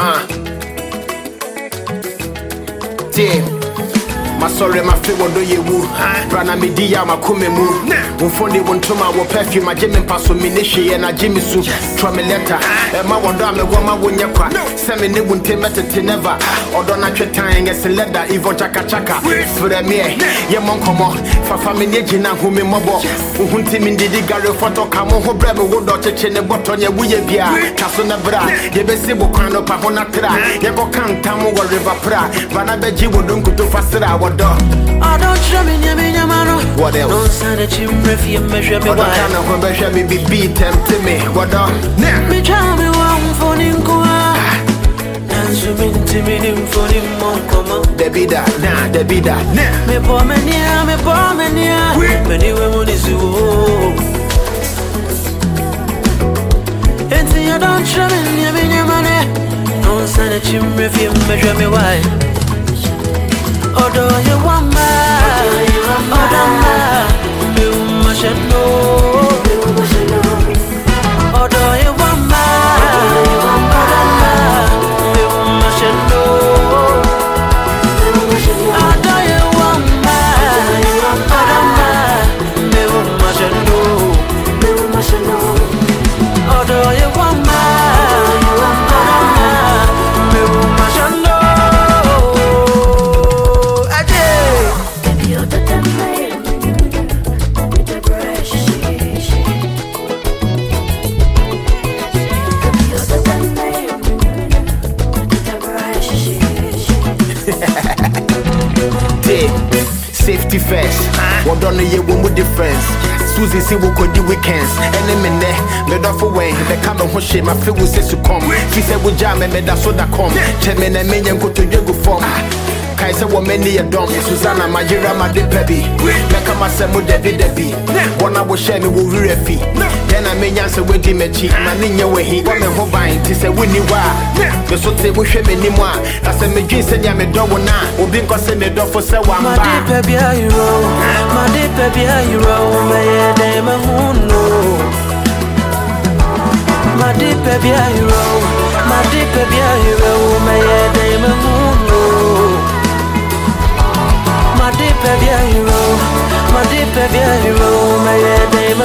Ah. Tie. Masɔre mafe wɔdɔ yɛ wu bra na medi yɛ a makome mu womfone wo ntoma wɔ perfume agye me mpa so mene hweeɛ na gye me so ah. trɔ me lɛta ɛma wɔdɔ a mewɔ ma wonyɛ kwa sɛ me ne wo ntam bɛtete neva ɔdɔ no atwe tan ɛsɛ lɛda ivɔ kyakakyaka frɛ meɛ yɛmmɔ nkɔmmɔ fafa me ne gyina ho me mmɔbɔ wohu nti mendidi gare fɔtɔ ka mo ho brɛ me wo dɔ kyekye ne bɔtɔ nyɛ woyɛ bia ka so na bra. Yɛbɛsi bo kwan no pa ho na tra yɛkɔka ntam wɔ river pra. Bana bɛgye wo do nkoto fa serɛ wɔdɔ Oh, don't show me, nyame, nyamano. Oh. What else? Don't sign a chimney if you measure me wide. ne ho bɛhwɛ me bibi tɛmte me wɔdɔ ne Me try me one for the nkoa. Nanso me ntimi ni mfoni mmonkɔmmɔ. dabi da na dabi da ne Me oh, bɔ m'ania, me bɔ m'ania. M'ani wɔ mu ni wo. Enti you don't show me, nyame, nyamane. Eh. Don't sign a chimney if you measure me wide. Odo ye wama, odo ma, me uma shano. Safety first. Wɔdɔ no yɛ wɔ mu difference susi si wo kɔdi weekends ɛne me nnɛ medɔfo wɛn bɛka me ho hye mafe wo sɛ sukɔm fi sɛ wogyaa me meda so da kɔm kyɛ me na menyɛ nkotodwe gu fam kae sɛ wɔ m'ani yɛ dɔm susana mayera made pɛ bi mɛka masɛ mo dabi dabi wɔn a wohyɛ me wɔ werɛ fi dɛn na menya sɛ woadi m'akyi ma ne nyɛ wahi wɔ me ho ban nti sɛ wonni hɔ a me so te wohwɛ m'anim a na sɛ medwen sɛnea medɔ wo no a obi nkɔ sɛ medɔfo sɛ My wamba deep baby, are you roll? My deep baby, are you roll? My head, I'm a no. My deep baby, are you roll? My deep baby, are you roll? My head,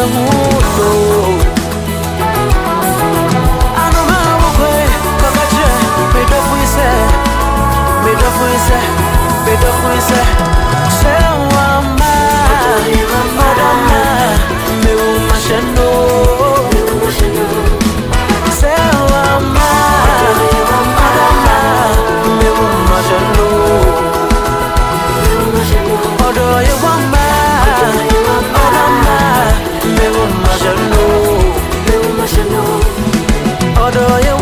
head, I'm a no. I know my uma shano, odo ye